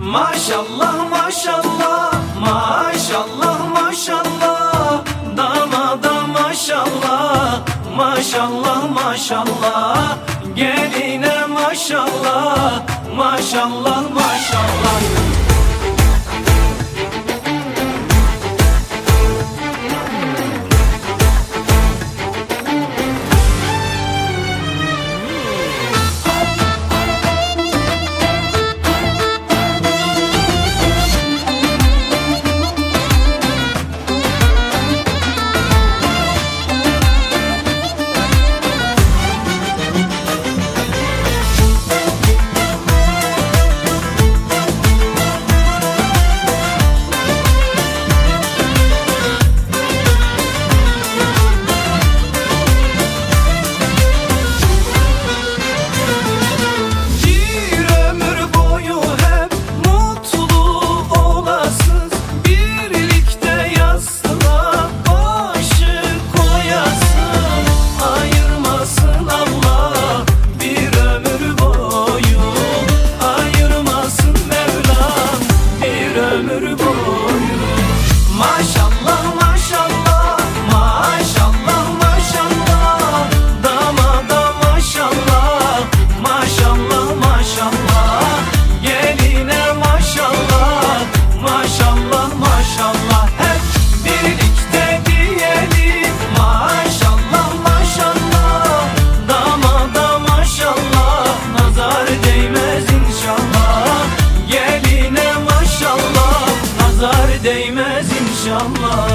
Maşallah maşallah maşallah maşallah. Damada maşallah maşallah maşallah. Geline maşallah maşallah bitmez inşallah.